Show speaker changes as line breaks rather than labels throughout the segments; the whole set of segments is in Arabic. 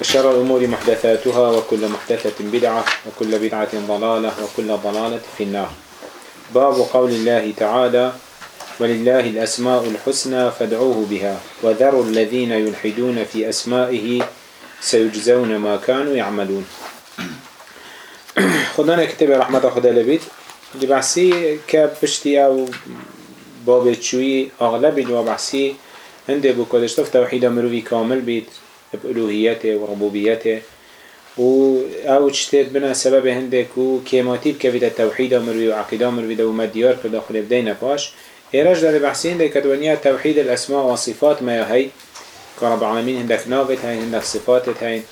وشر الأمور محدثاتها وكل محدثة بدعة وكل بدعة ضلالة وكل ضلالة في النار باب قول الله تعالى ولله الأسماء الحسنى فادعوه بها وذروا الذين يلحدون في أسمائه سيجزون ما كانوا يعملون خدنا كتب رحمة خدا لبيت لبحثي كبشتي أو باب أغلب لبحثي عندي بو كدشتف توحيد مروي كامل بيت بألوهيته وربوبيته و او چتید بنا سبب هندك کو کیماتی بکوید توحید مروی و عقیده مروی دو مديار کرده خود بده نپاش ايراج داره بحثی هنده کدونیا توحيد الاسماء وصفات ما يهي كرب رب هندك نافت ناوت هندك هندک صفاتت هین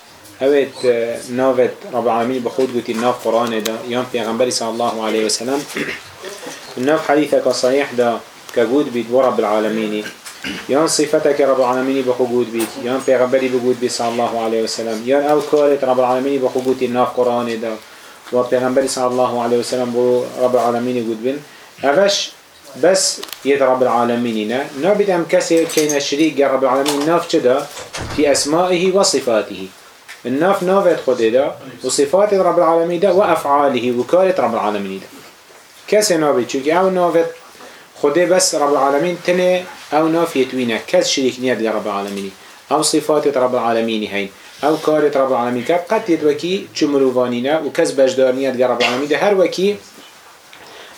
هوت ناوت رب العالمین بخود قوتي ناف قرآن دا في أغنبري صلى الله عليه وسلم الناف حدیثه که دا كقود بيد ورب العالمين یان صفته که رب العالمینی خود بیت یان پیغمبری بگود بیت صلی الله علیه و سلم یان او کارت رب العالمینی خود، ناف قرآن دا و پیغمبری صلی الله علیه و سلم برو رب العالمینی گود بین اوش بس يد رب العالمين نا نابد أم كسي كينا رب العالمين ناف فی في و وصفاته الناف نافت خود دا وصفات رب العالمين دا و کارت رب العالمين دا كسي نابد شوكي او نافت خدا بس رب العالمين تنه او نافيت وينه كس شريك نير لرب العالمين او صفات رب العالمين هين او كارت رب العالمين كب قد يدوكي چمروفانينا وكس بجدار نير لرب العالمين ده هر وكي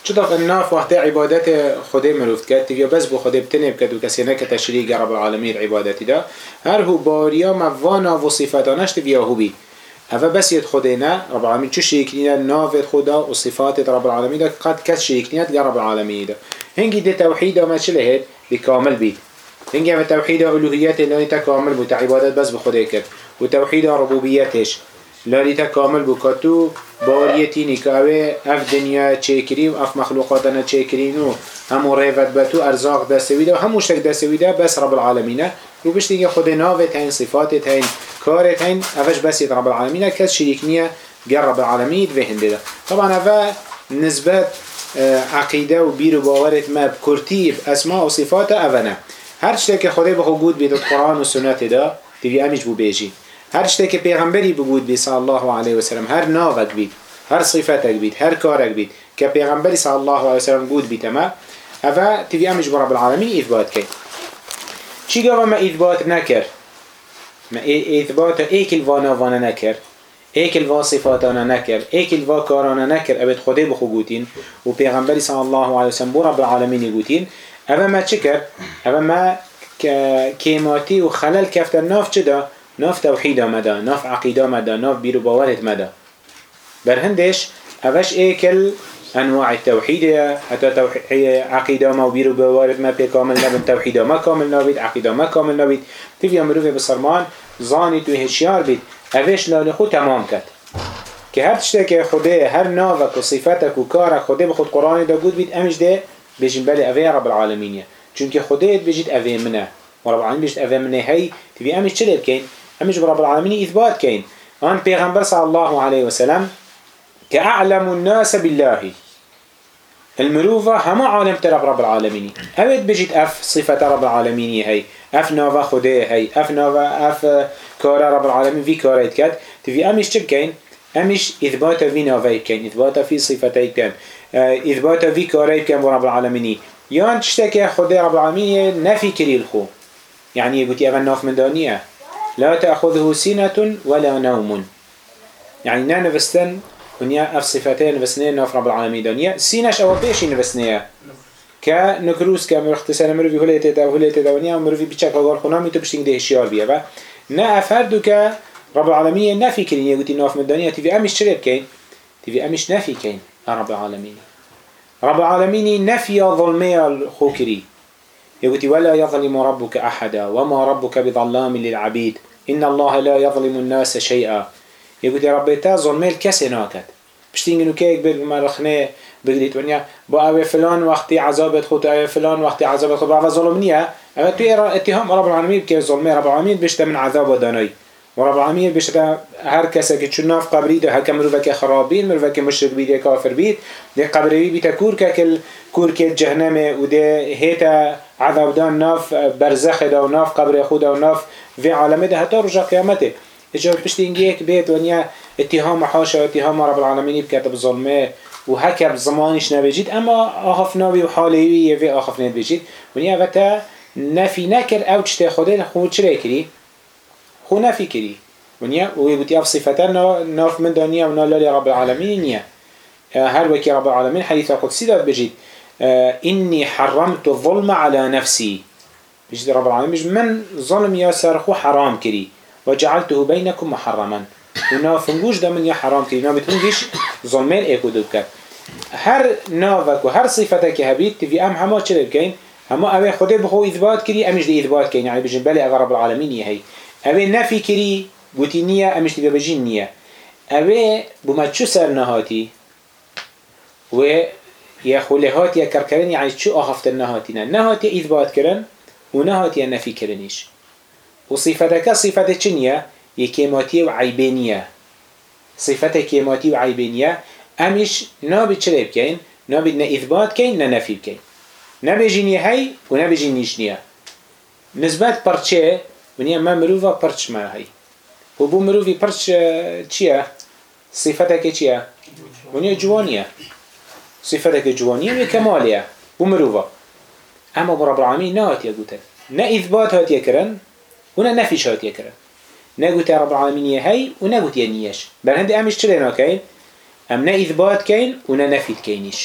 چطف الناف وقت عبادت خده مروفت كد تبيا بس بو خده بتنه بكد وكسي نكه تشريك رب العالمين عبادتي ده هر هو باريا موانا وصفتانش تبيا هو بي هفا بس يد خدينا رب العالمين چو شريك نير نافت خدا وصفات رب العالمين ده قد كس شريك نير لرب العالمين ده هنگی ده توحید ما چله هد کامل بید هنگی هم توحید الوهیت لانی تا کامل بود عبادت بس به کرد و توحید ربوبیتش لانی تا کامل بود که تو نکاوه اف دنیا چکری و اف مخلوقاتنا چکرین و همو ریفت بتو ارزاق دستویده و همو شک دستویده بس رب العالمینه و بشت دیگه خود ناوه تاین صفات تاین کار تاین اوش بسید رب العالمینه کس شریک نیه گر رب العالمین و هنده طبعا اوه نسبت عقیده و بیرو و باورت ما کرتیب اسما و صفات اونه هر چیزی که خدا بخو گود بید قرآن و سنت دا دیوی امیج بو بیجی هر چیزی که پیغمبری بگود بید صلی الله علیه و سلم هر ناوک بید هر صفتک بید هر کار بید که پیغمبری صلی الله علیه و سلم گود بید اما اوا دیوی امیج رب العالمین اثبات که چی گوه ما اثبات نکر ما اثبات ایک الوانا وانا نکر ایکل وا صفاتانا نکر ایکل وا کارانا نکر ابد خدای بخو گوتین و پیغمبری صلی الله علیه وسلم بو رب العالمین گوتین اما ما چکر اوه ما کیماتی و خلل کفتر ناف چدا ناف توحید مدا، ناف عقیده مدا، ناف بیرو باورت مدا. بر هندش اوش ایکل انواع التوحيد حتى توحيد عقيده ما وبيرو بوارد ما بكامل نبن توحيد ما كامل نبيت عقيده ما كامل نبيت تفي امرو بسرمان زاني تو هشيار بيت اوش لال خود تمام کرد که هر چیزی که خوده هر ناوک و صفتک و کار خوده بخود خود قرآن دا بود بید امش ده بجن بله اوه رب العالمینیه چون که خوده بجید اوه منه و رب العالمین بجید اوه منه هی تبی امش چه بکن؟ امش رب العالمینی اثبات کن آن پیغمبر صلی الله علیه وسلم که اعلم الناس بالله المروفة هما عالم ترب رب العالمینی هبت بجيت اف صفت رب العالمینی هي اف نوفا خوده هي اف نوفا اف كارا اه، رب العالمين في كارا يتكاد تفي أميش تبكين أميش إثبات في نوفيك كين إثبات في صفتيك كين إثبات في كارا يتكين رب العالمين يان تشتكي خدي رب العالمين نفي كري الخو يعني يقول يا ناف من دونية لا تأخذه سنة ولا نوم يعني نا نفستن ونيا أف صفتين نفسنين نوف رب العالمين دونية سينش أو بيش نفسنية که که نکروز مرخت مرغی كامل داد و هلية داد و نیا مرغی بیچاره گار خونامی تو تبشتنك ده بیه و نه افردو که رب العالمین نفی کرین یه گوتی ناف مدانی تیوی امش چرا بکن؟ تیوی امیش نفی کن رب العالمین رب العالمین نفی ظلمه خو کری یه گوتی ولا یظلم ربك احدا وما ربك بظلام للعبید ان الله لا يظلم الناس شيئا يقول يا ربي تا ظلمه الكسي ناكت بشتين انو كيك بل مرخنه بقديت ونيا با اوه فلان وقتي عذابت خود اوه فلان وقتي عذابت خود با اوه ظلم نيا اما تو اتهام رب العالمين كي ظلمه رب العالمين بشتا من عذاب وداني ورب العالمين بشتا هر كسا كتشناف قبري ده هكا مروفك خرابين مروفك مشرك بيد كافر بيد ده قبري بيتا كوركا كل كوركا الجهنم وده هيتا عذاب دان ناف برزخ ده وناف قبري خود ده وناف في عالمه ده هتا رجا قيامته اجا انجيك بيت ونيا اتهام حاشا واتهام رب العالمين بكتب ظلمه وهكا بزمانش نبيجيد اما اخف نبي وحالي في اخف نبيجيد ونيا وتا نفی نکر او چته خدا خود چرا کری خو نفی کری ونیا و یبتی اف صفتا ناف من دنیا و نالا رب العالمین نیا هر وکی رب العالمین حدیث قدسی داد بجید اینی حرمت ظلم على نفسی بجید رب العالمين بجد من ظلم یا سرخو حرام كري وجعلته بينكم محرما وناف نقوش ده من يا حرام كري نابت هنجيش ایکو دوب کرد هر نافك صفته صفتك هبيت تفي ام هما چلب اما اوه خدا بخو اثبات کری امش دی اثبات کن یعنی بجن بله اگر رب العالمین یه هی اوه نفی کری بوتینیا امش دی بجن نیه اوه بما چو سر نهاتی و یا خلهات یا کرکرن یعنی چو آهفتن نهاتی نه نهاتی اثبات کرن و نهاتی نفی کرنیش و صفتك صفت چنیه یکیماتی و عیبینیه صفت کیماتی و عیبینیه امش نابید چرا کن، نابید نه اثبات کن نه نفی کن. نبیجینی هی و نبیجینیش نیه نسبت پرچه ونیا ما مروفا پرچ ما هی و بو مروفی پرچ چیه؟ صفته که آه، چیه؟ ونیا جوانیه صفته که جوانیه و کمالیه بو مروفا اما بو رب برعامی نه هاتیه گوته نه اثبات هاتیه کرن و نه نفیش هاتیه کرن نه گوته رب العالمینیه هی و نه گوته نیش بر هنده امش چلی ناکین؟ ام نه اثبات کین و نه نفید کینیش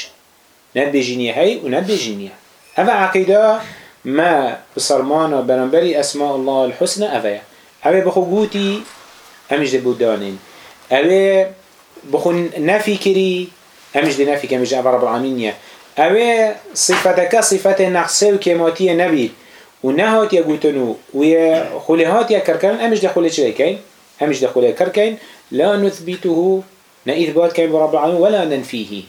نه بجینیه هی و نه بجینیه أفا عقيدة ما بصرمانا برنبري أسماء الله الحسنى أفايا أفا بخو قوتي أمجد بودانين أفا بخو نفي كري أمجد نفي كمجد أفا رب العالمين أفا صفتك صفة نقصي وكيماتي نبي ونهات يا قوتنو ويا خلهات يا كركان أمجد خلي شريكين أمجد خلي كركين لا نثبته نإثبات كيم رب العالمين ولا ننفيه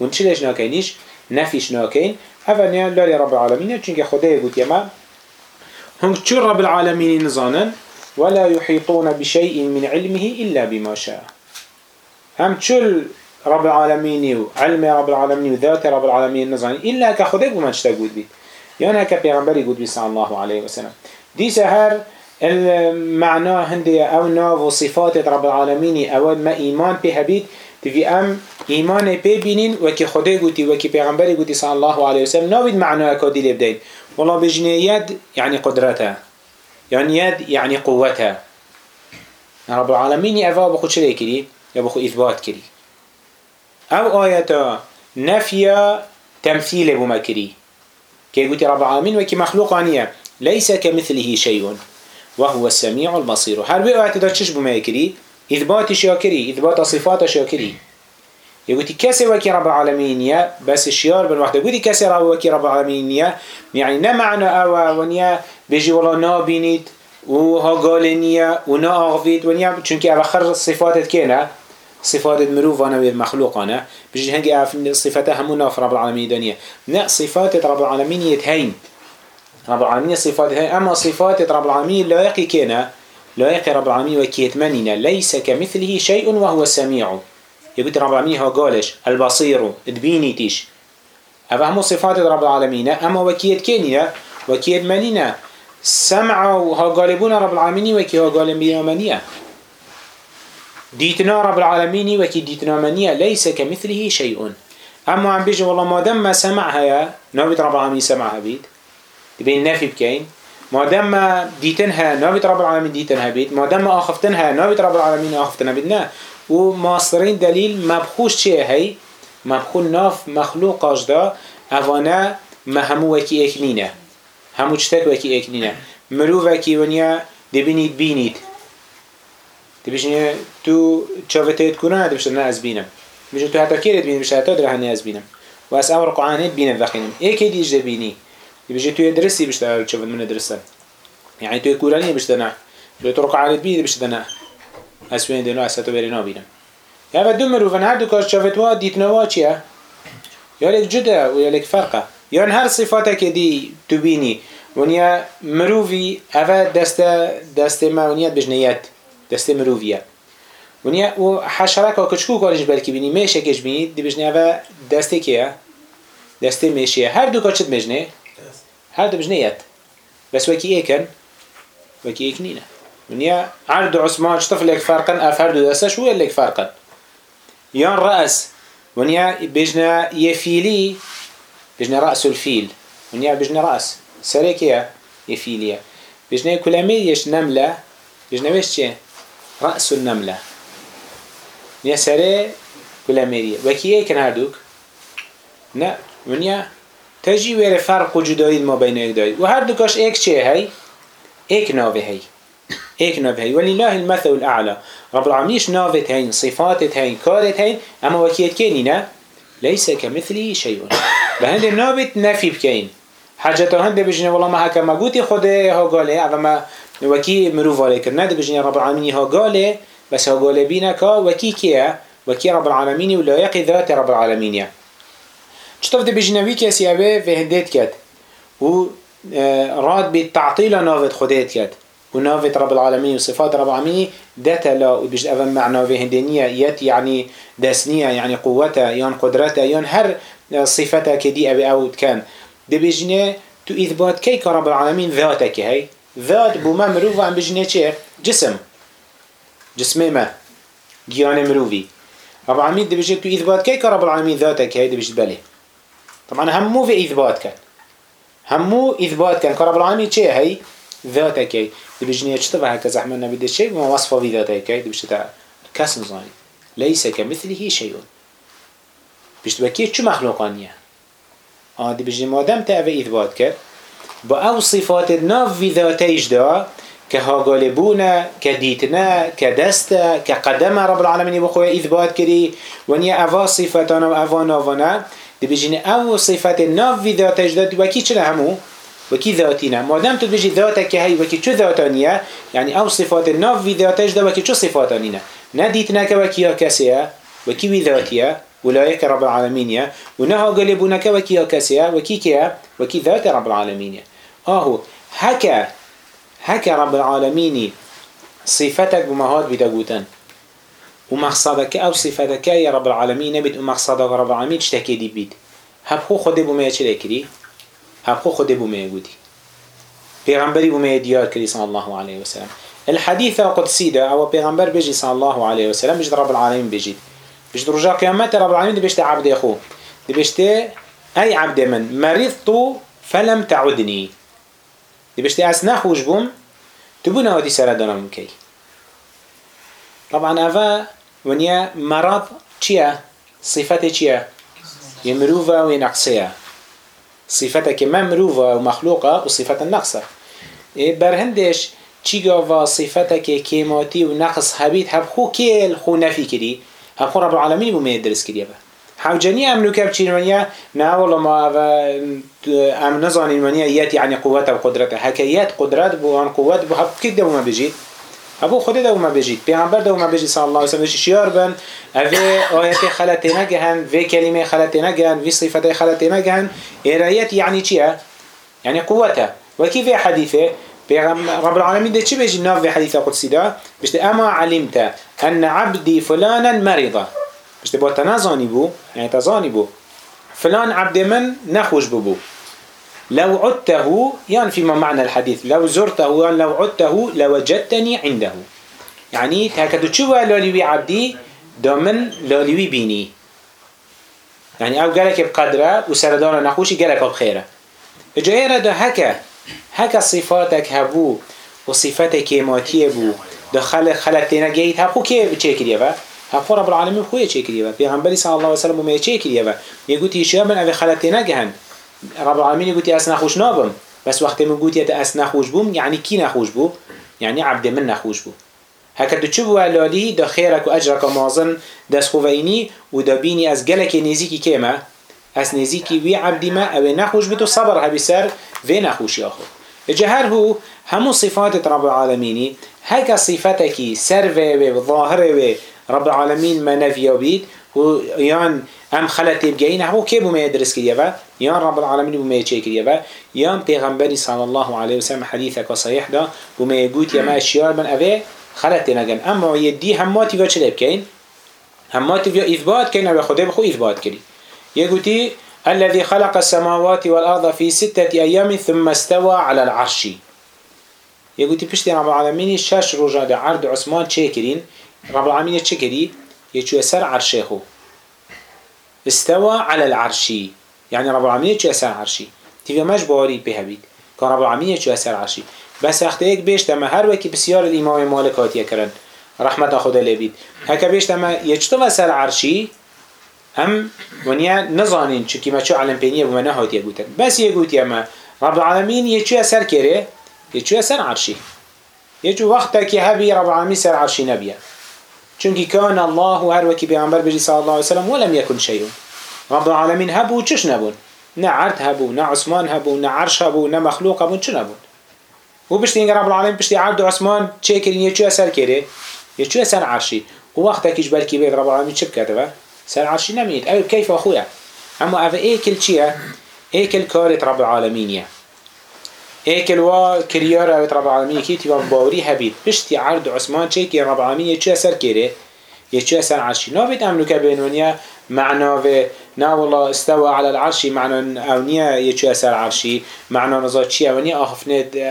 ونشلش ناكينيش نفيش ناكين هفنيا لله رب العالمين چونك خدا يقول يما هم چون رب العالمين نزانن ولا يحيطون بشيء من علمه إلا بما شاء هم چل رب العالمين وعلم رب العالمين وذات رب العالمين نزانن إلا كخدا يقول ما تشتاقود بي يعني هكا پیغمبر يقول بي صلى الله عليه وسلم دي سهر المعنى هندي أو ناف وصفات رب العالمين أو ما إيمان بهبيت تبي ام ایمان ببینین و که خدا گویی و که پیغمبر گویی صلی الله علیه و سلم نبید معنای کدی لبدید والله بجنه ید یعنی قدرته یعنی ید یعنی قوته رب العالمین اوه بخو چه کری؟ یا بخو اثبات کری او آیتا نفیا تمثیل بما کری که گویی رب العالمین و که مخلوقانیه ليس كمثله شيء وهو السميع البصير هل بقى تدرشش بما يكري إثبات شاكري إثبات صفات شاكري يقولي كسر وكي رب العالمين يا بس الشيار بالوحدة وحده يقولي كسي وكي رب العالمين يا يعني نا معنى أوا ونيا بيجي والله نابينيت وها قالنيا ونا أغفيت ونيا چونك أبخر صفاتت كينا صفات المروف أنا والمخلوق أنا بيجي هنجي أعرف صفاتها همونا في رب العالمين دنيا نا صفات رب العالمين يتهين رب العالمين صفات هاي أما صفات رب العالمين لا يقي كينا لا يقي رب العالمین و کیت منینا لیس کمثله شیء و هو رب العالمین هو قالش البصير تبینی تيش او همو صفات رب العالمين اما وكيت كينيا وكيت منينا سمع و قالبون رب العالمين وكي هو قالب قالبون ديتنا رب العالمين وكي ديتنا منيا ليس كمثله شيء أما عم بيجي والله ما دم ما سمعها يا نوبة رب العالمين سمعها بيد تبين نافي بكين ما دام ديتنها نابت رب العالمين ديتنها بيت ما دام آخفتنها نابت رب العالمين آخفتنها بيت نه و دليل مبخوش چه هاي مبخون ناف مخلوق دا اوانا ما همو وكي اكنينه همو چتك وكي اكنينه مرو وكي ونیا دبینید بینید دبیشنی تو چاوتت کنه دبیشتر نه از بینم بیشتر تو حتى كيرت بینم بیشتر حتى در هنی از بینم واس از امر يبجي تو يدرسي بشتا تشوف من درسا يعني تو كوراني باش نه تو طرق على بيد باش نه اسوين دينو اساتو بيرينو بينا يا دو مروفن هر دو كاش شافتوا ديتنوا چيه يالك جدا ويالك فرقه يعني هر صفاتك دي تبيني ونيا مروفي اول دست دست ما ونيا بجنيات دست مرویه ونیا و حشره که کچکو کارش بلکی بینی میشه کش بینی دی بجنی اول دسته که دسته میشه هر دو هذا مش بس وكي كان وكي ايكنينه من يا عرض عثمان شطف لك فرقا افرد دسه شو لك فرقا يان راس من يا بجنا يفيلي بجنا راس الفيل من يا بجنا راس سريك يا يفيليا بجنا كلاميش نمله بجنا ويش راس النمله يا سري كلاميريا وكي كان هادوك نا من يا تجی ویر فرق و ما بین ایک دایید و هر دوکاش ایک چه هی؟ ایک ناوه هی ایک ناوه هی ولله المثل الاعلى رب العالمینش ناوه هین صفات هین کارت هین اما وکیت که نه ليس كمثله شيء بهند ناوه نفي بكين حاجته هند بجنه والله ما هكا ما قوتي خده ها قاله اما ما وكي مروف عليك ند بجنه رب العالمين ها قاله بس ها قاله بينك وكي كيا وكي رب العالمين ولا يقي ذات رب العالمين چطف ده يا کسی اوه وهدید کد و اه، راد بي تعطيل ناوید خودید کد و ناوید رب العالمين و صفات رب العالمين داتا لا و بجد اوه معنا وهدینیه يات يعني داسنية يعني قوتها يان قدرته يان هر اه، صفته کدی ابي اود كان ده بجنه تو إثبات كي رب العالمين ذاتك هاي ذات ما مروف عم بجنة چه جسم جسمي ما جيان مروفي رب العالمين دي بجنة تو إثبات كي رب العالمين ذاتك هاي دي بجنة بالي طبعا همو في إثبات كان همو إثبات كان كرب العالمين شيء هي ذاته كي دي بجنية چطبع هكا زحمة نبيد الشيء وما وصفه في ذاته هي دي بجتبع كاس نظاني ليس كمثله شيء بجتبع كيه شو مخلوقانية آه دي بجنية مادم تأوي إثبات كان بأو او صفات ناف في ذاته ده كها هاگالبونه كديتنا كدستا که رب العالمين بخواه إثبات كري ونيا أفا اوا وأفا نافنا دی بجین او صفت ناف وی ذات اجداد وکی چنه همو وکی ذاتی نه مادم تو بجی ذات که هی وکی چه ذاتانیه یعنی او صفات ناف وی ذات اجداد وکی چه صفاتانی نه نه دیت نه که وکی ها کسیه وکی وی ذاتیه ولایک رب العالمینیه و نه ها قلبونه که وکی ها کسیه وکی کیه وکی ذات رب العالمینیه آهو هکه هکه رب العالمینی صفتك بمهاد بدقوتن ومقصدك أو صفتك يا رب العالمين نبيت ومقصدك رب العالمين اشتكي دي بيت خو خود بو ميه چلي كري هب خو خود بو ميه يقولي پیغمبری بو ميه ديار كري صلى الله عليه وسلم الحديثة قدسي ده أو پیغمبر بجي صلى الله عليه وسلم بجد رب العالمين بيجي بجد رجاء قيامته رب العالمين بيجي عبد أخوه بيجي أي عبد من مرضت فلم تعودني بيجي أسنا خوش بوم تبونا ودي سردنا ممكن طبعا أفا ونیا مرض چیه؟ صفت چیه؟ یه مروفه و یه نقصه صفت که من مروفه و مخلوقه و صفت نقصه برهندش چی و صفته که کیماتی و نقص هبید هب خو کل خو نفی کری هب خو رب العالمین بومید درس کریه هم حوجنی امنو کب چیرمانیه نه والله ما ام نزانیمانیه یت یعنی قوت و قدرت حکیت قدرت بو ان قوت بو هب کدوم بجید ابو خود دوما بجید پیامبر دوما بجید صلی الله علیه و سلم شیار بن اوه آیت خلط نگهن و کلمه خلط نگهن و صفت خلط نگهن ارایت یعنی چیه؟ یعنی قوته و کی في حدیثه رب العالمین ده چی بيجي ناف في حديث قدسي ده بشته اما علمت ان عبدي فلانا مريضا بشته با تنازانی بو یعنی یعنی تزانی بو فلان عبد من نخوش ببو لو عدته يعني فيما معنى الحديث لو زرته يعني لو عدته لوجدتني عنده يعني تهكدو تشوى لوليوي عبدي دومن لوليوي بيني يعني او قالك بقدره وسردان نخوشي قالك بخيره اجايرا إيه ده هكا هكا صفاتك هبو وصفاتك كيماتيه بو دخل خلق تينا جيت هبو كيف تشكل يبا هبو رب العالمين خوية تشكل يبا بيغنبالي صلى الله عليه وسلم وما يتشكل يبا يقول تيشيا من اوه خلق تينا جهن رب العالمين گوتی از نخوش نابم بس وقتی من گوتی از نخوش بوم یعنی کی نخوش بو یعنی عبد من نخوش بو هکر دو چوب و علالی دا خیرک و اجرک مازن دست خوفینی و دا بینی از گلک نزیکی که ما از نزیکی وی عبدی ما او نخوش بتو صبر هبی سر وی نخوش ياخو الجهر هو همو صفات رب العالمين هكا صفتکی سر و ظاهر رب العالمین ما بيت و يعني هم خلت بجين هو كي بما يدرس كريبا يان رب العالمين بما يشي كريبا يان پیغمبري صلى الله عليه وسلم حديثك صحيح ده بما يقول ما الشيار من أبي خلت نجن أما يدي هماتي وش لبكين هماتي في إثبات كين أبي خدي بخو إثبات كري يقولي الذي خلق السماوات والأرض في ستة أيام ثم استوى على العرش يقولي بشتى رب العالمين شاش رجال عرض عثمان شاكرين رب العالمين شكري يشوي سر عرشه استوى على العرش يعني رب العالمین چه اثر عرشی مش باری به هبید که رب العالمین عرشی بس وقت یک بیشت هر وکی بسیار امام مالک هاتیه رحمت خدا لبید بیشت اثر عرشی هم نزانین چکی ما چه علم پینیه بس یه گوتی رب العالمین یه اثر کرده اثر عرشی وقت چونکی کان الله هر وکی پیامبر بجی صلی الله عليه وسلم ولم یکن شیون رب العالمین هبو چش نبون نه عرد هبو نه عثمان هبو نه عرش هبو نه مخلوق هبو چش نبون و بشتی اینگر رب العالمین بشتی عرد و عثمان چه کرین یه چو اثر کره یه چو اثر عرشی و وقتا کش بلکی بید رب العالمین چه بکرده سر عرشی نمید او کیف اخويا اما او ایکل چیه ایکل کارت رب العالمینیه هيك الوا كريارة رب العالمين كي تبا باوری هبید بشتي عرض عثمان چه كي رب العالمين يچو اثر كيره يچو اثر عرشي نابد املوك بينونيا معناه نا والله استوى على العرش معنى اونيا يچو اثر عرشي معنى نزا چي اونيا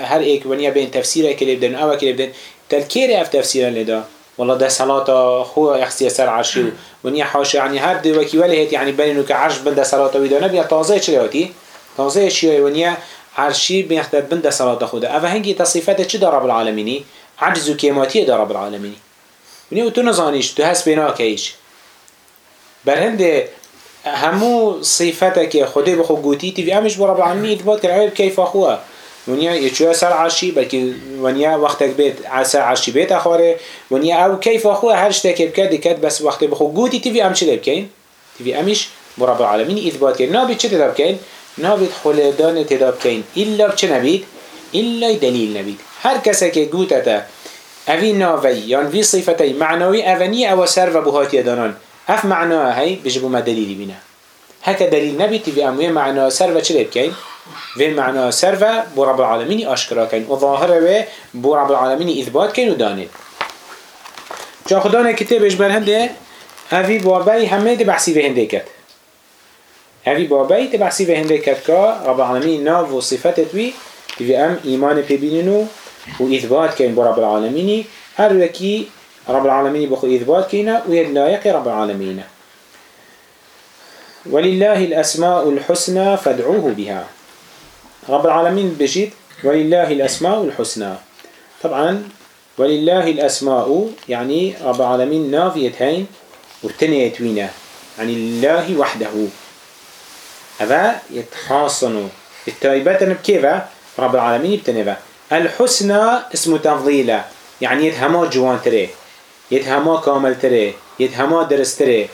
هر ایک ونيا بين تفسيره كلي بدن او كلي بدن تلكيري اف تفسيره لدا والله ده صلاة خو يخسي سر عرشي ونيا حاشا يعني یعنی هر دي وكي ولا هيت يعني یعنی بينو كعرش بدا صلاة ويدا نبي طازه چلاتي طازه شي ونيا هر شی میختد بند صلات خدا اوه هنگی تصیفت چی داره رب العالمینی عجز و کیماتی داره رب العالمینی یعنی او تو نزانیش تو هست بنا بر برهند همو صفت که خدا بخو گوتی تیوی امش رب بعمی اثبات کرد عیب کیف اخوه ونیا یچو سر عرشی بلکی ونیا وقتک بیت عسر عرشی بیت اخواره ونیا او کیف اخوه هر شته که بکد کد بس وقت بخو گوتی تیوی ام چه بکین تیوی امش برا بعالمین اثبات کرد نه بی چه کن؟ نابید خلدان تراب کن ایلا چه نبید؟ ایلا دلیل نبید هر کسی که گوتتا اوی ناوی یا یعنی وی صفتی معنوی اونی او سر و بوهاتی دانان اف معنوی های بجبو ما دلیلی بینه هکا دلیل نبید وی اموی معنا سر و چه لبکن؟ وی معنا سر و بو رب العالمینی آشکرا کن و ظاهر وی بو العالمینی اثبات کن و دانید جا خدا نکته بجبر هنده اوی بابای همه ده بحثی به هنده هذه بابي تبع به هندي کتکا رب العالمين ناف وصفات توي في ام إيمان پیبیننو و اثبات برب العالمين هر وکی رب العالمين بخو إثبات كينا يقي رب العالمين ولله الأسماء الحسنى فادعوه بها رب العالمين بجد ولله الأسماء الحسنى طبعا ولله الأسماء يعني رب العالمين نافيتين وتنيتوينه يعني الله وحده هذا يتحاصنوا التايبة بكيفة رب العالمين بتنبه الحسنى اسم تفضيلة يعني يتهما جوان تري يتهما كامل تري يتهما درس تري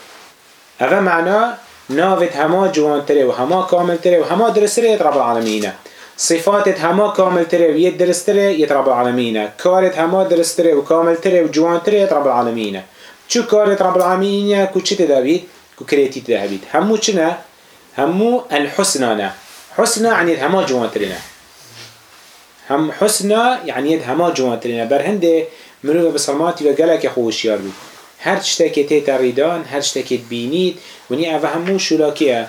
هذا معنى ناف هما جوان تري وهما كامل تري وهما درس تري رب العالمين صفات هما كامل تري ويد درس تري رب العالمين كار هما درس تري وكامل تري وجوان تري رب العالمين شو كارت رب العالمين كو شتي دابيد كو كريتي دابيد همو شنا همو نه، حسنا يعني هما جوانترنا هم حسنا يعني جوان هما بر برهنده منو بسلماتي وقالك خوش ياربي هر شتاكي تيتا ريدان هر شتاكي بينيت وني أفا همو شلاكيه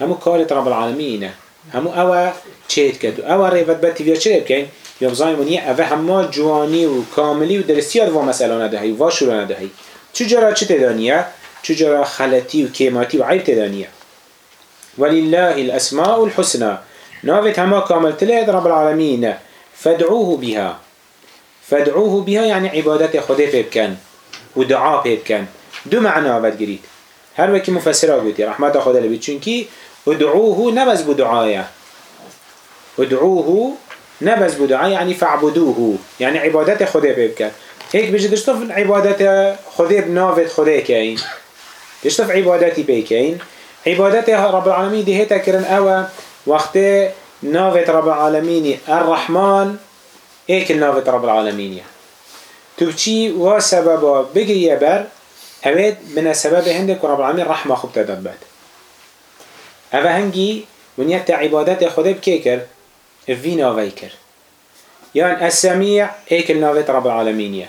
همو و رب العالمين همو أوا چهت كدو أوا ريفت باتي فيا چه بكين و وني و هما جواني وكاملي ودرسيات ندهی ندهي شلو ندهي چجرا چه تدانيه چجرا خلتي وكيماتي وعيب تدانيه ولله الأسماء الحسنى نافت هما كامل تلات رب العالمين فادعوه بها فادعوه بها يعني عبادة خده بيبكن ودعاء بيبكن دو معنى آباد قريت هر وكي مفسره قوتي رحمة خده لبيت چونكي ادعوه نبز بدعايا ادعوه نبز بدعايا يعني فاعبدوه يعني عبادة خده بيبكن هيك بيجي تشتف عبادة خده بنافت خده كاين تشتف عبادتي بيكين عبادت رب العالمین دهه تکرن آوا وقتی نافت رب العالمینی الرحمن ایکل نافت رب العالمینی تو چی و سببا بگریه بر هوید من سبب هنده که رب العالمین رحمه خوب تداد بد اوه هنگی ونیت عبادت خود بکی کرد في ناوي كر يعني السميع هيك نافت رب العالمين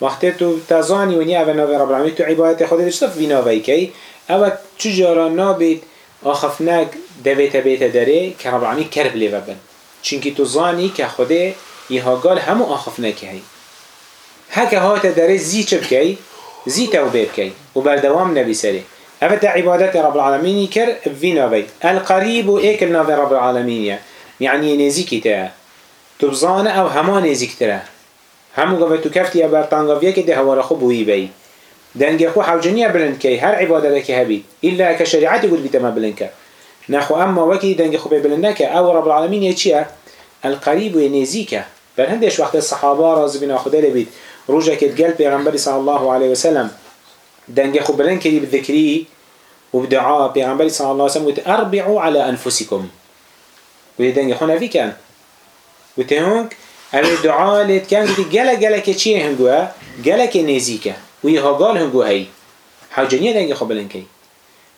وقتی تو تزاني ونيا أبا ناوية رب العالمين تو عبادت خودة تشتف في ناوي کی او چجارا نابید آخفنگ دویت بیت داره که رب العالمین کرب لیو بند چونکی تو زانی که خوده یهاگال همو آخفنگ هی هکه هات داره زی چب کهی زی توبیب کهی و بردوام نبی سره او تا عبادت رب العالمینی کر وی نابید القریب و ایکل ناب رب العالمینی یعنی نزیکی تا تو بزانه او همان نزیک تره همو گفت تو کفتی برطانگاویه که ده هوار خوب بویی بی دنگی خو حوجنیه بلند کی هر عبادت که هبی الا که شریعتی گود بیتما بلند که نخو اما وکی دنگی خو بلند که او رب العالمین یه چیه القریب و نزیکه بل هندش وقت الصحابه راز بنا خدا لبید روجا کت قلب پیغمبر صلی الله علیه و سلم دنگی خو بلند کی بذکری بدعا پیغمبر صلی الله علیه و سلم وتربعوا على انفسكم ودنگی خو نفی کن وتهونک الدعاء لتكن جلا جلا كتشيه هنجوا جلا كنزيكه وی گال هنگو حاجه نیا دنگ قبلن کی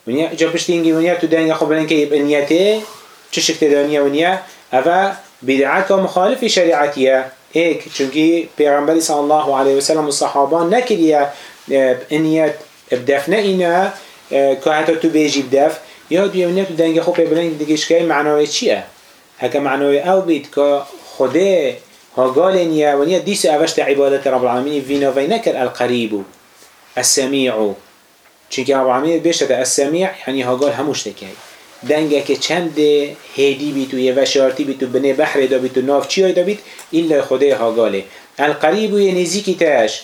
ونیا جا پشتینگی ونیا تو دنگ قبلن کی بنیته چه شکت دانیا ونیا اوه بدعت و مخالف شریعتیه ایک چونكي پیغمبر صلی الله نکریه وسلم والصحابه نكريا نه اینا که حتی تو یه بدف يا تو دنگ خوب پیبلن دیگه شکای معنای چیه هک معنای او بید که خدا هقال ونيا ديس أفشت عبادة رب العالمين فينا فينك القريب السميع چونك رب العالمين بيشت السميع یعنی یعنی ها هموش تكي دنگه که چند یه بيتو بی بيتو بنه بحر دا تو ناف چي دا گاله القریب و یه القريب ينزيكي تاش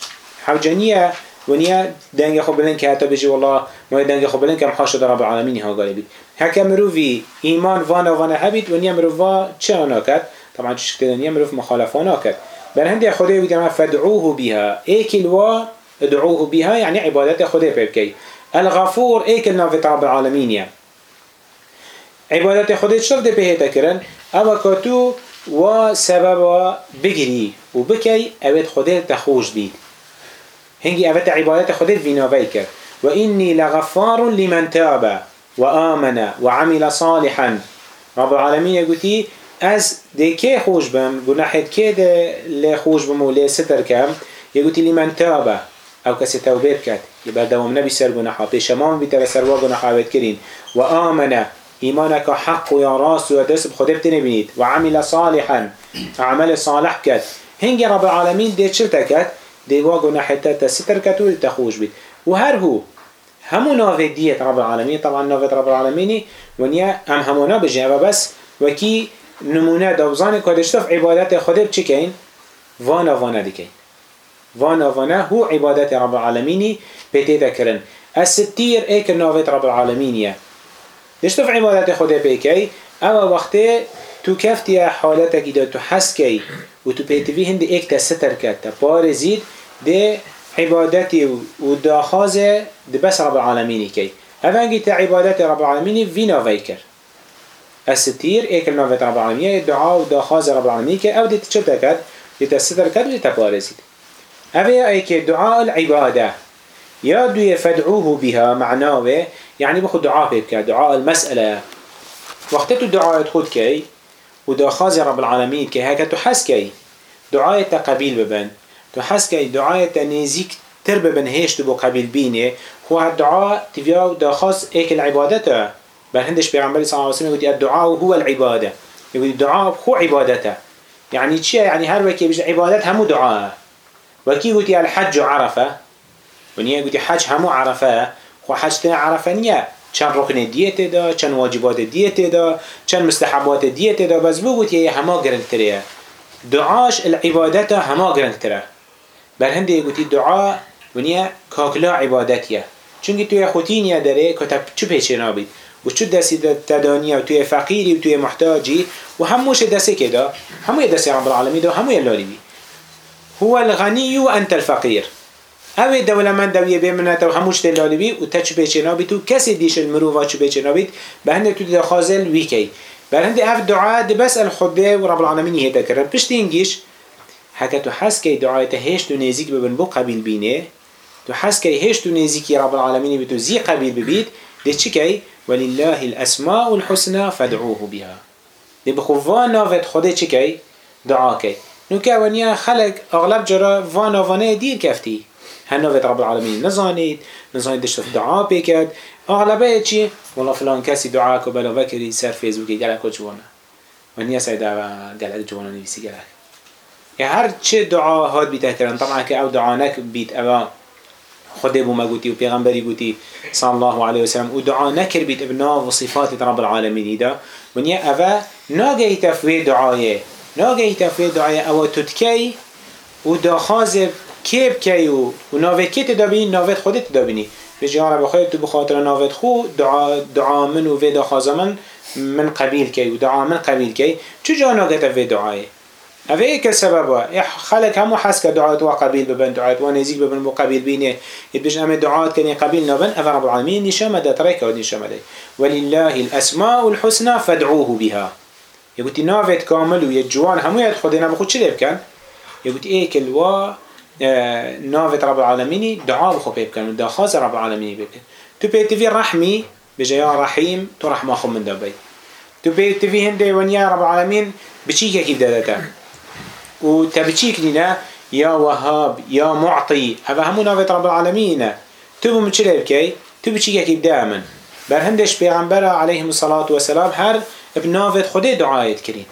و نیه دنگه خوب بلن که حتا بجی والله ما دنگه خوب که مخاش حاشد رب العالمین ها گالی بید هکه مروفی ایمان وانا وانا هبید ونیا مروفا چه آنا کرد طبعا تشكدنية مروف مخالفانا كد بل هندي خده بجمع فدعوه بها ايكل الوا ادعوه بها يعني عبادة خده ببكي الغفور ايكل نافت رب العالمين يعني. عبادة خده شرد به تكرن كتو و سببا بگری و بکی اوید خودت تخوش بید هنگی اوید عبادت خودت ویناوی کرد و اینی لغفار لمن تاب و آمن و عمل صالحا رب العالمین گوتی از دیکه خوش بم گناهت که ده لی خوش بم و لی ستر کم یه گوتی لی من تابه او کسی توبه بکد یه بردوام نبی سر گناها پیشمان بیتر سر و گناها کرین و آمنه إيمانك حق يا راس ودسب خدبت نبينيت وعمل صالحا عمل صالح كات هنجي رب العالمين دي تشلتكات دي واقونا حتى تستر كاتو تخوش بيت وهر هو همو نافي دیت رب العالمین طبعا نافي رب العالمين ونيا أم همونا و بس وكي نمونه دا کادشتاف عبادت خود بچه کن وانا وانا دیکن وانا وانا هو عبادت رب العالمینی پیتی دکرن الستیر ایک ناوت رب العالمینیه دشتاف عبادت خود پیکی اما وقتی تو کفتی اگی که تو حس کی و تو پیتوی هند ایک تستر کرد تا پارزید دی عبادتی و داخاز دی بس رب العالمینی کی اوانگی تا عبادت رب العالمینی وی ناوی کرد الستير ايكل نوفت رب العالمين الدعاء وداخاز رب العالمين كأو دي تشتكت لتستر كد ولتبارزيد أبي أيك دعاء العبادة يا دو فدعوه بها معناه يعني بخد دعاء بك دعاء المسألة وقت دعاء تخد كي وداخاز رب العالمين كي هكا تحس كي دعاء تقبيل ببن تحس كي دعاء تنزيك ترببن هيش تبو قبيل بيني هو الدعاء تبيا وداخاز ايك العبادته بل هندش پیغمبر صلی الله علیه و هو العباده يقول دعاء خو عبادته یعنی یعنی چیه یعنی یعنی هر وقت بيش عبادت همو دعاء وكي قلت الحج عرفه ونيا قلت حج همو عرفه خو حج تنا عرفه نيا چند ركن ديته دا چند واجبات ديته دا چند مستحبات ديته دا بس بو قلت يه هما گرنتريه دعاش العبادته هما گرنتره بل هنده قلت دعاء ونيا كاكلا عبادتيه چونك توی خوتین یا داره کتاب چه پیچه نابید وشو چو دستی تدانیه و توی فقیری و توی محتاجی و هموش دسته که دا هموی دسته رب العالمی هو الغني وانت الفقير او اوه دولمند دویه بمنه و هموش دلالی بی و تا چو بیچه نابیتو کسی دیش المروفا چو بیچه نابیت به هنده تو دا خازل وی کی بل هنده اف دعا دی بس الخده و رب العالمین هیده کرد پشت اینگیش حتی تو حس که دعایت هشت تو نزیک ببن بو قبیل بینه تو حس که هشت تو نزیکی رب العالمین بتو زی قبیل ببید ده چی که ولله الأسماء الحسنى فادعوه بها دي بخوفان نافت خده چه كي؟ دعا كي نوكا ونيا خلق أغلب جرا فان نافانه دير كفتي هن نافت رب العالمين نزانيت نزانيت دشتف دعا بكت أغلبه چه والله فلان كسي دعاك كو بلا بكري سر فيزبوكي قلق كو جوانا ونيا سيدا قلق جوانا نبسي يا هر چه دعا هاد بيته كران طبعا كأو دعانك بيت أبا خدا به ما گویی و پیغمبری گوتی صلی الله علیه و و دعا نکر ابن ابنا و صفات رب العالمین دا ونیا اوه ناگهی تفوی دعایه ناگهی تفوی دعایه اوه تدکی و دا خازب کیب کی و ناوه کی تدابینی ناوه خودت تدابینی جهان رب خير تو بخاطر نافت خو دعا دعا من و ودا خازمن من قبیل کیو دعا من قبیل کی چو جانا قتا دعای اوه که سبب ها خلق همو حس که دعات و قبیل ببن دعات و نزیک ببن و قبیل بینه اید بجن امه دعات کنی قبیل نبن اوه رب العالمین نشامه ده ترکه و نشامه ده ولله الاسماء الحسنى فدعوه بها يقولي نافت كامل ويا جوان همو يد خدنا بخو چه بكن يقولي ايه كلوا آه، نافت رب العالمین دعا بخو بكن ودعاء خاص رب العالمین بكن تو پیتی بي رحمی بجا یا رحیم تو رحمه خو من دبي تو بي تفي هندي ونيا رب العالمین بچی که کی دادتا وتبتشيك لنا يا وهاب يا معطي هذا همو نافت رب العالمين تبو من چلي كي تبتشيك چيكي دائما برهندش پیغمبر عليهم الصلاة والسلام هر بنافت خده دعايت كرين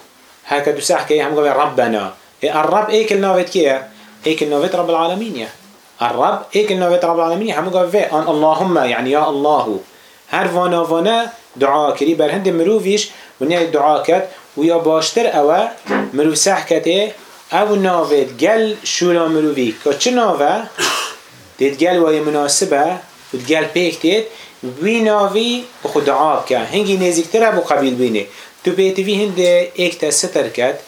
هكا دوسح كي هم قوي ربنا إيه، الرب ايك النافت كي ايك النافت رب العالمين يا الرب ايك النافت رب العالمين هم في ان اللهم يعني يا الله هر وانا وانا دعا كري برهند مروفيش ونیا دعا کرد ويا باشتر اوه مروف سح او ناوید گل شورا مروی که چه ناوه دید گل وای مناسبه و گل پیک دید وی ناوی خود دعا که هنگی نزیکتر با قبیل بینه تو بیت وی هند ایک تا ستر کد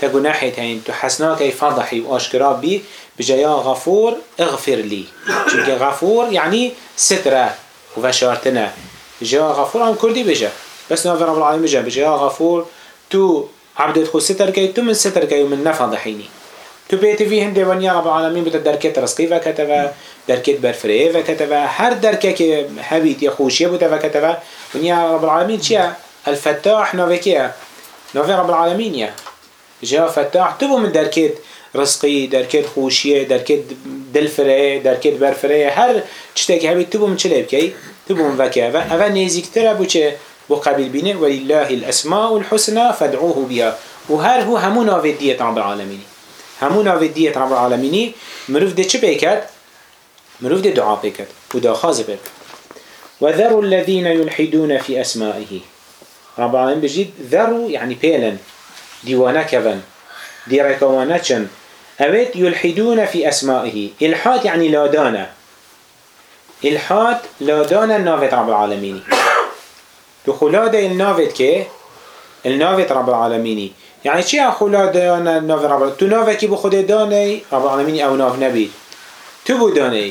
تا گناحی تاین تو حسنا که فضحی و آشکرا بی بجایا غفور اغفر لی چونکه غفور یعنی ستره و وشارتنه بجایا غفور هم کردی بجا بس ناوی رب العالمین بجا بجایا غفور تو عبدت خو ستر كي تو من ستر كي ومن نفض حيني تو بيت في هند ونيا رب العالمين بتا دركت رزقي وكتبا دركت برفري وكتبا هر حبیت یا حبيت بوده خوشيه بتا وكتبا ونيا رب العالمين تشيا الفتاح نوفيكيا نوفي رب العالمين يا جا فتاح تبو من دركت رزقي دركت خوشيه دركت دلفره دركت برفره هر چتك حبيت تبو من چليب كي تبو من وكي اوا نيزيكتر ابو چه وقبل بنا ولله الأسماء الحسنى فادعوه بها وهر هو همون آفدية رب العالمين همون آفدية رب العالمين مروف ده چه بيكت؟ مروف ده دعا بيكت ودا خاز بيك وذروا الذين يلحدون في أسمائه رب العالمين بجد ذروا يعني بيلا ديوانا كفن ديركوانا چن أبيت يلحدون في أسمائه إلحاد يعني لادانا إلحاد لادانا نافت رب العالمين دخولاد النافت که النافت رب العالمینی یعنی یعنی چی خلاد دانه ناف رب تو ناف کی به خود دانه رب العالمینی او ناف نبی. تو بود دانه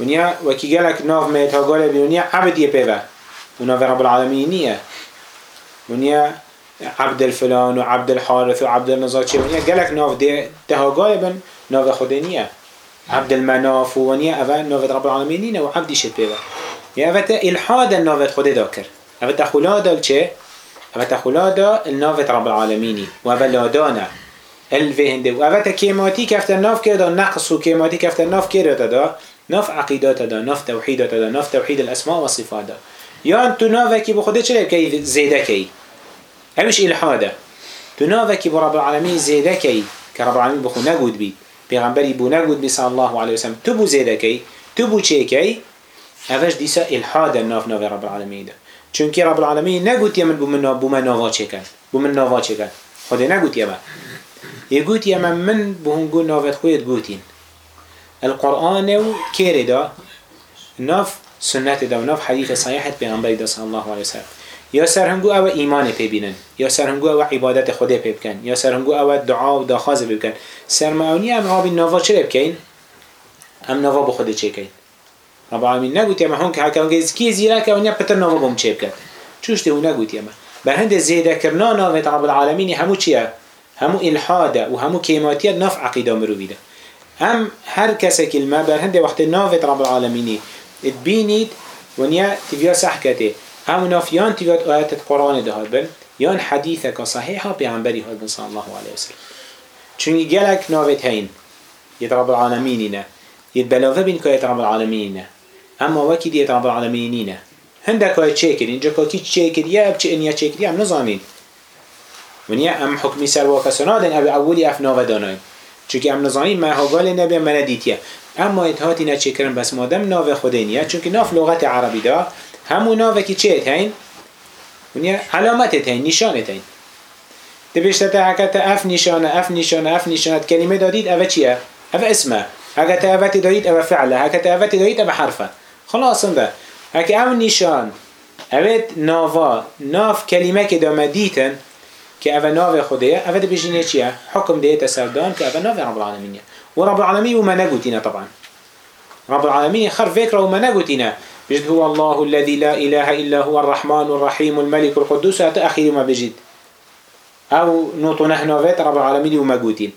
ونیا و کی گلک ناف میت ها گل بیونیا عبدی پیو و ناف رب العالمینیه. نیه ونیا عبد الفلان و عبد الحارث و عبد النزار چه ونیا گلک ناف ده ده گل بن ناف خود نیه عبد المناف و ونیا اول ناف رب العالمینی نیه و عبدی شد پیو یه اوت الحاد ناوت خود دا کر اوت خلا دا چه؟ اوت خلا دا ناوت رب العالمینی و ولادانه الوهنده و اوت کیماتی کفتر ناف کرده نقص و کیماتی کفتر ناف کرده دا ناف عقیدات دا ناف توحیدات دا ناف توحید الاسماء و صفات دا یا تو ناوکی به خود چه که زیده کی همش الحاده تو ناوکی به رب العالمین زیده کی که رب العالمین بخو نگود بید پیغمبری بو نگود بی صلی الله علیه وسلم تو بو زیده کی تو بو چه کی اوش دیسا الحاد ناف ناف رب العالمین ده چونکی رب العالمین نگوت یمن بومن بومن ناوا چکن بومن ناوا خود خدا نگوت یمن يقول يما من بهنجو نافت خويت قوتين القرآن و كيردا ناف سنة دا ناف حديث صحيحة بيغنبري دا صلى الله عليه وسلم يا سر او أو إيمان ببينن يا سر او أو عبادة خدا ببكن يا سر هنجو أو دعاء ودخاز ببكن سر ام أم عاب النافا شرب ام نوا نافا بخدا شكين رب العالمین نگوت یما که هکون گز کی زیرا که اونیا پتر نامو بم چه بکن چوشته و نگوت یما هند زیده کرنا نامه رب العالمین همو چیه همو الحاده و همو کیماتیه نف عقیده مرو بیده هم هر کس کلمه بر هند وقت نافت رب العالمینی ادبینید ونیا تیویا سحکته هم نافیان تیویات آیت قرآن ده بن یان حدیثه که صحیحه پیغمبری هاد صلی الله علیه وسلم چون گلک نامه هین یه رب العالمینی نه یه بلاوه بین که رب العالمینی نه اما وکی دیت رب العالمین نه هنده که تشيكر إن جاكا كي تشيكر يا بتشي ام يا تشيكر يا نظامين من يا أم حكمي سر او اولی أولي و ودانين چونکی ام نزامین ما هوال نبی من دیتیه اما اتهاتی نچکرن بس مادم ناو خودینیه چونکی ناف لغت عربی دا همون ناو که چه اتهین ونیا علامت اتهین نشان اتهین ده تا اف نشانه اف نشانه اف نشانه کلمه دادید او چیه؟ او اسمه حکت اوه دارید؟ اوه فعله حکت اوه حرفه خلاص ده هک او نشان اوید ناوا ناف کلمه که دامه که او ناو خوده او ده بجینه چیه؟ حکم ده تسردان که او ناو رب العالمینه و رب العالمین وما نگوتینه طبعا رب العالمين خر فكره وما نجتنا بجد هو الله الذي لا إله إلا هو الرحمن الرحيم الملك القدوس أخير ما بجد او نوط نحن فات رب العالمين وما جوتين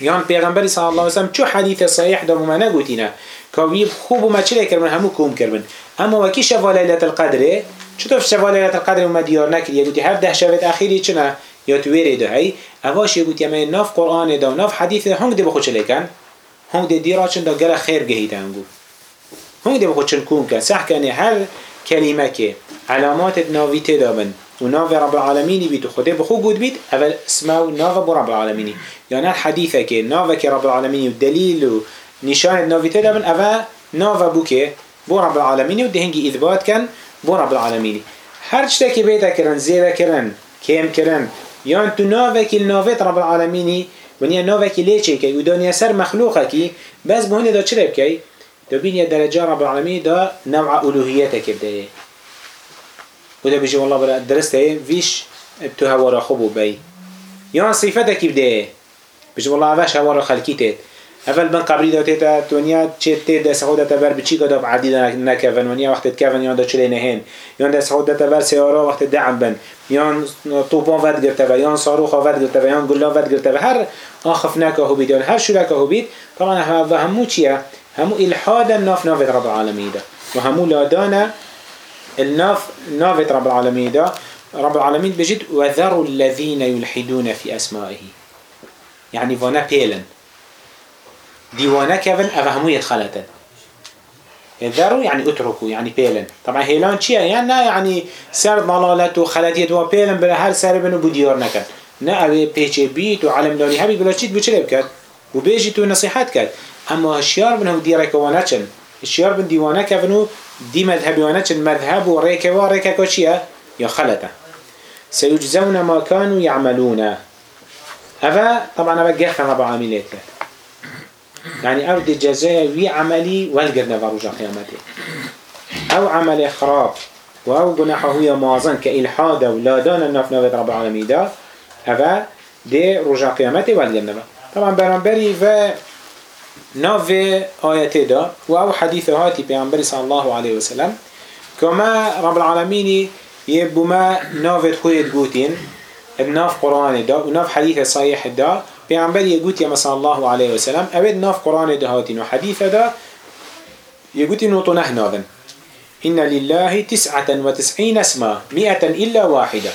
يوم پیغمبر صلى الله عليه وسلم شو حديث صحيح ده وما نجتنا كاوي خوب وما تشري كرمن همو كوم كرمن اما وكي شفا ليلة القدر چطور شفا ليلة القدر وما ديار نكر يقولي هر ده شفت اخيري چنا یا تویره ده هی اواش یگوت یمه ناف قرآن دا و ناف حدیث ده هنگ ده بخوش لیکن هنگ ده دیرا چند دا گره خیر گهیده تنگو هنگ ده بخوش لکون کن سح هر کلمه که علامات ناویته دابن و ناف رب العالمینی بيتو خده خوده بخو گود بید اول اسمه ناف رب العالمینی یعنی حدیثه که ناف رب العالمینی و دلیل و نشان نوفيته دابن أفا نوفا بوكي بو رب و دهنگی إثبات کن بو رب العالمینی. هر که بيتا كرن زيبا كرن كيم کم يان تو نوفاكي نویت رب العالمين ونیا نوکی لیچه که و دنیا سر مخلوقه کی بس بهونه دا چرب کی دا بین درجه رب العالمین دا نوع الوهیت کرده و دا بجی والله بلا درسته ویش تو هوا را خوب بی یا صفت کی بده بجی والله اوش هوا را خلقیتت اول بن قبری داده تا دنیا چه تی دست خود تا بر بچی که دا عدید نکون ونیا وقتی کون یا دا چلی نهین یا دست خود تا بر سیارا وقتی دعم بن یا توپان ود گرته و یا صاروخ ود گرته و یا گلا ود گرته و هر آخف نکه هبید یا هر شرک بید طبعا و همو چیه؟ همو الحاد ناف نافت رب العالمین دا و همو الناف ناف رب العالمین دا رب العالمید بجد وذر الذين يلحدون في اسمائه یعنی یعنی فانا ديوانا كفن أفهموية خلتن ذرو يعني اتركوا يعني بيلن طبعا هيلان چيا يعني يعني سر خلاتيه دوا بيلن بلا هر سر بنو بديار نكن نا أبي بيجي بيت وعلم لوني هبي بلا چيت بچه بكت تو نصيحات كت اما الشيار بنو ديرك وانچن الشيار بن ديوانا كفنو دي مذهب وانچن مذهب وريك وريك كوشيا يا خلتا سيجزون ما كانوا يعملون هذا طبعا أبقى خلنا بعاملات يعني او دي جزايا وي عملي والقرنا بروجا خيامته او عمل خراب واو جناحه هي معظم كإلحاد ولادان النفنا رب العالمين دا هذا دي رجع قيامته والجنة طبعا برانبري و ناف آياته دا واو حديث هاتي بيانبري صلى الله عليه وسلم كما رب العالمين يبما نوفي خويت قوتين ناف قرآن ده وناف حديث صحيح دا پیامبر یه گویی مثلا الله علیه و سلم اول ناف قرآن دهاتی و حدیث دا یه گویی تو نه نادن إن لیلله تسعة و تسعین اسما مئة ایلا واحدة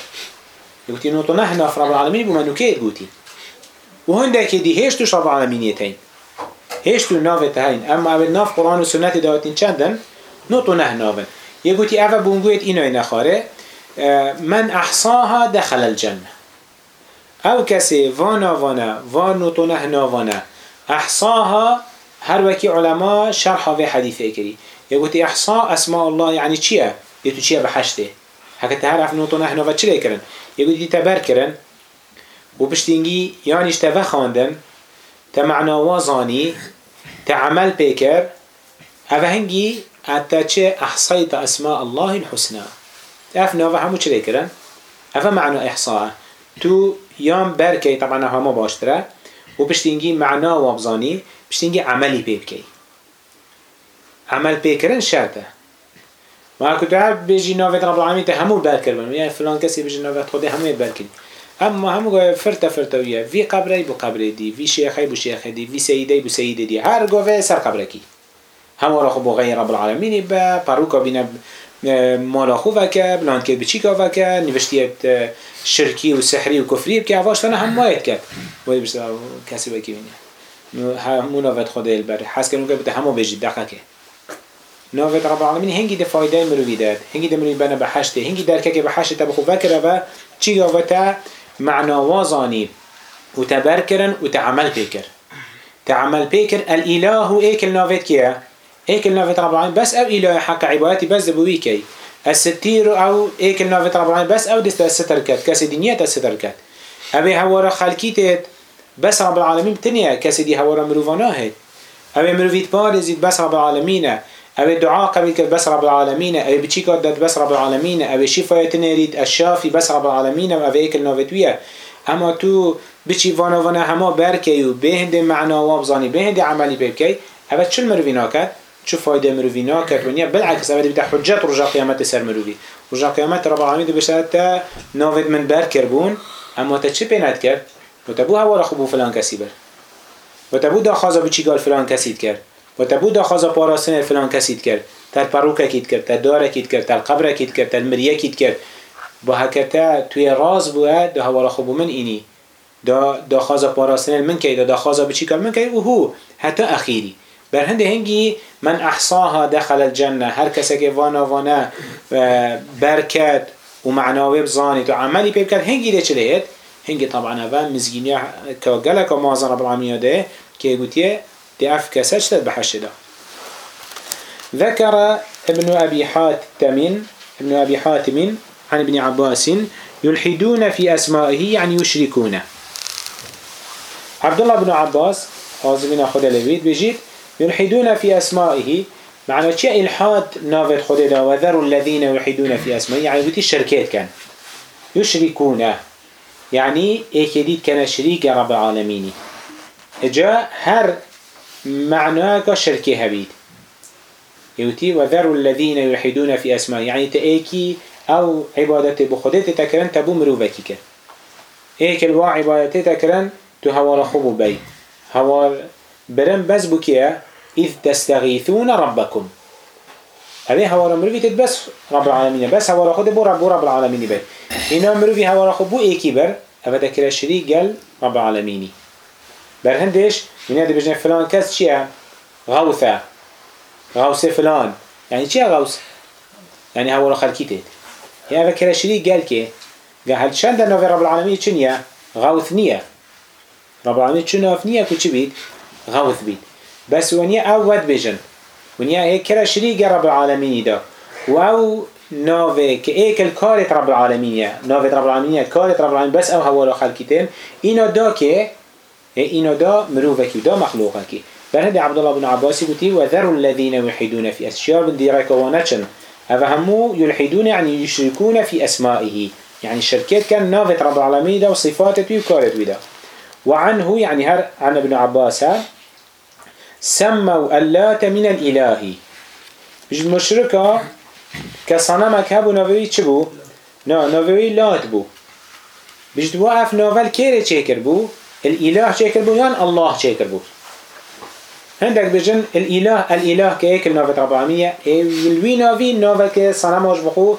یه گویی يقولون تو نه ناف رب العالمین العالمين بما نكيد قوتي وهن داك دي هيشتوش رب العالمين يتين هيشتو ناف تهين أما اول ناف قرآن و سنت دهاتی چندن نوتو نهنا فن يقولون أفا بونقويت إنو إنا خاره من أحصاها دخل الجنة او کسی وانا وانا وانو تنه ناوانا احصاها هر وکی علما شرح و حدیثه کری یا گوتی احصا اسماء الله یعنی چیه؟ یه تو چیه به حکا حکت هر افنو تنه ناوا چی کرن؟ یا گوتی تبر کرن و بشتینگی یعنیش تبه خواندن تمعنا او تعمل اتا چه احصای تا اسماء الله الحسنى همو چی کرن؟ أفا معنا احصاها تو یام برکی طبعا همه باشتره و پشتینگی معنا و ابزانی پشتینگی عملی پی کی عمل پی کردن شرطه ما كنت عارف بيجي نافت رب تا همو بر کردن یا یعنی فلان کسی بيجي نافت خودی همو بالكل اما همو فرتا فرتا ویه وی قبره بو قبره دی وی شيخي بو شيخي دی وی سیدی بو دی، دي هر قوه سر قبركي همو را خوب غیر رب العالمين با باروكا بينا مالاخو وکه بلان کرد بچی که وکه نوشتی شرکی و سحری و کفری که عواش تانه هم مایت کرد ولی بشتا کسی وکی بینید همون آفت خدا البر حس کنون که بده همه بجید دقیقه که نافت رب العالمین هنگی ده فایده مروی داد هنگی ده مروی بنا به حشته هنگی درکه که به حشته بخو وکره و چی گاوته معناوازانی و تبر کرن و تعمل پیکر تعمل پیکر الاله و ایکل نافت کیه ايكل نافت ربعين بس او إله حق عبادتي بس بوي كي الستير او ايكل نافت ربعين بس او دست الستر كات كاس دنيا تستر كات ابي هورا خلقيتت بس رب العالمين تنيا كاس دي هورا مروفانا هيت ابي مروفيت بارزيت بس رب العالمين ابي دعاء قبل كت بس رب العالمين ابي بتشيك دات بس رب العالمين ابي شفاء تنيريت الشافي بس رب العالمين ابي ايكل نافت ويا اما تو بچی وانا وانا همه برکی بهند معنا و بزانی به هنده عملی بکی اول چل مروی ناکد؟ شو فائدة مروفي ناکرد و بالعكس أبدا اولی بتا حجت قيامة سر مروفي رجا قيامة رب العالمين دو بشارتا تا من بار كربون اما تشي بينات كر وتبو هوا رخبو فلان كسي بر وتبو تبو دا خوازا بچیگال فلان كسيد كر وتبو تبو دا خوازا پاراسن فلان كسيد كر تل پروک اکید كر تل دار اکید كر تل قبر اکید كر تل مريا اکید كر با هكتا توي راز بود دا هوا رخبو من اني دا دا خوازا پاراسن من که دا دا خوازا بچیگال من که اوهو حتی اخیری بر هنده هنگی من احصاها دخل الجنه هر کسی که وانا وانا اه، برکت و معناوی بزانید و عملی پیب کرد هنگی ده چلید هنگی طبعا اول مزگینی که گلک و معظم رب العالمین ده که گوتیه ده اف چلید بحشت ده ذكر ابن أبي حاتم ابن أبي حاتم عن ابن عباس يلحدون في أسمائه يعني يشركون عبد الله بن عباس عاظمين أخذ البيت بيجي يلحدون في أسمائه معنى چه الحاد نافذ خدده وذروا الذين يلحدون في أسمائه يعني بوتي شركات كان يشركون يعني كديد كان شريك رب العالمين اجا هر معناه شركي هبيد يوتي وذروا الذين يلحدون في أسمائه يعني تأكي او عبادة بخودت تكرن تبو مروفكي كر ايك الوا تكرن تهوال خبو بي هوال برن بس بكيه إذ تستغيثون ربكم هذه هوارا مروفي تتبس رب العالمين بس هوارا خد بو رب, رب العالمين بي إنا مروفي هوارا خد بو إيكي بر أبا كرا شريك قال رب العالمين برهندش من هذا بجنة فلان كاس شيا غوثة غوثة فلان يعني شيا غوث يعني هوارا خلقيته هنا أبا كرا شريك قال كي قال هل شان دانو في رب العالمين چنيا غوث نيا رب العالمين چنوف نيا كو چبيت غوث بيت بس ونیا او ود بیجن ونیا ای کرا شریک رب العالمین دا و او ناوه که ایکل کارت رب العالمینه ناوه رب العالمینه کارت رب العالمین بس او هوالا خلکیتن اینا دا که اینا دا مروفه که دا مخلوقه که برهد عبدالله بن عباسی گوتی و ذرو الذین یلحدون فی اسشیار بن دیرک و نچن او همو يلحدون يعني يشركون في أسمائه يعني شركات كان نافت رب العالمين ده وصفاته وكارت ويدا وعنه يعني هر عن ابن عباس سموا اللات من الإله بجد مشركة كصنم كابو نووي چبو نو نووي لات بو بجد واف نوول كيري چكر بو الإله چكر بو يان الله چكر بو هندك بجن الإله الإله كيك نوفت ربعمية الوي نوفي نوفك صنماش بخو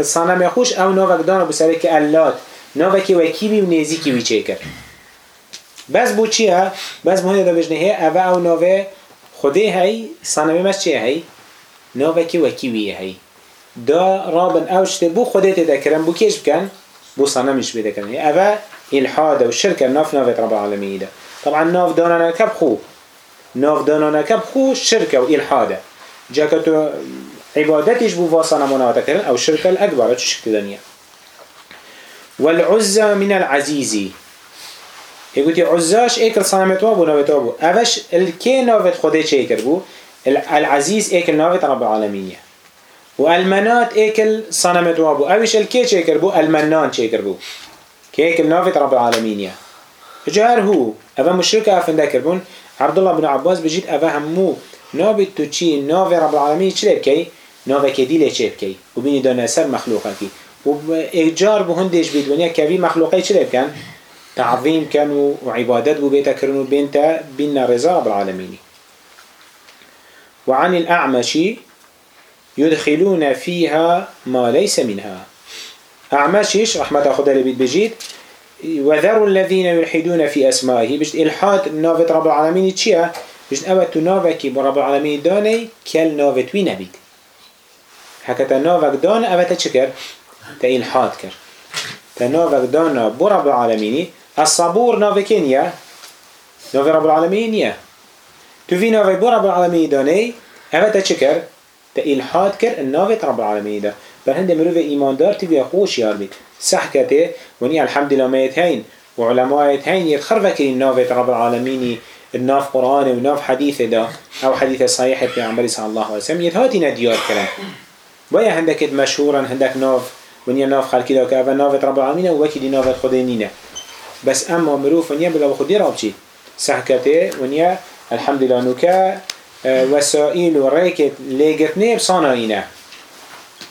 صنم يخوش أو نوفك دانو بسرك اللات كي وكيبي ونزيكي ويچكر بس بو ها؟ بس مهنه دا بجنه هی اوه او ناوه خودی هی صنمه مش چی هی ناوه که وکی هی دا رابن اوشت بو خودی دکرن بو کش بکن بو صنمش بدکرن هی یعنی اوه الحاد و شرک ناف ناوه رب ده طبعا ناف دانانا کب خو ناف دانانا کب خو شرک و الحاده جا که تو عبادتش بو واسنا مناوته کرن او شرک الاکبر چه شرک دنیا والعزة من العزيزي هیگوتی عزاش ایکل صنمت وابو نوت وابو اوش الکی نوت خدا چه کرد بو العزیز ایکل نوت رب العالمینیه و المنات ایکل صنمت وابو اوش الکی چه کرد بو المنان چه کرد بو که ایکل نوت رب العالمینیه جهر هو اوه مشرک افنده کرد بون عبدالله بن عباس بجید اوه همو نابد تو چی ناو رب العالمین چه بکی؟ ناو کدیل چه بکی؟ و بینی دانه سر مخلوقه کی و اجار به هندش بید ونیا کوی مخلوقه چه بکن؟ تعظيم كانوا وعبادات ببيتا كرنو بنتا بنا رزا رب العالمين وعن الأعمش يدخلون فيها ما ليس منها أعمشيش رحمة اللي لبيت بجيت وذروا الذين يلحدون في أسمائه بجد إلحاد نافت رب العالمين تشيا بجد أبت نافك برب العالمين داني كال نافت وين بيت هكذا نافك دان أبت تشكر تإلحاد كر تنافك دانا برب العالمين الصبور ناوه که نیه؟ رب العالمین نیه تو في ناوه بو رب العالمین دانه اوه تا چه کر؟ تا الحاد کر ناوه رب العالمین ده بر هنده مروف ایمان دار تیوی خوش یار بید صح کته ونی الحمدلله مایت هین و علمایت هین یر خرفه کرین رب العالمینی الناف قرآن و ناف حديث ده حدیث حديث صحيح بيعمر صلى الله عليه وسلم يتهاتي نديار كلام ويا هندك مشهورن هندك ناف ونيا ناف خلقي ده كأفا ناف رب العالمين ووكي دي ناف خدينينه بس اما مروف ونیا بلا خودی راب چی سحکته ونیا لله نوکه آه، وسائل و ریکت لیگت نه ابسانا اینه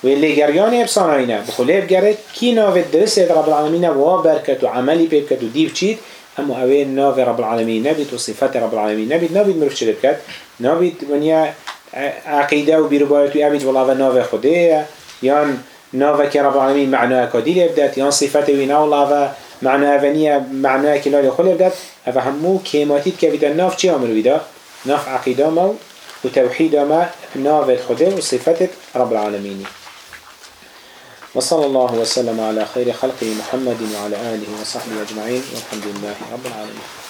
و لیگریان ابسانا اینه بخلی بگرد کی ناوید درست رب العالمین و برکت آه، و عملی بکد و دیو چید اما اوه ناو رب العالمین نبید و صفت رب العالمین نبید نبید مروف چی بکد نبید ونیا عقیده و بیروبایت و اوید والله ناو خوده یان ناو که رب العالمین معناه کدیل ابدت یان صفت وینا والله معنى أفنية خلی كلال يخلي همو کیماتید که كبيدا ناف چی عمرو بدا ناف عقیده ما و وتوحيد ما ناف و صفت رب العالمين وصلى الله وسلم على خير خلق محمد وعلى آله وصحبه أجمعين والحمد لله رب العالمين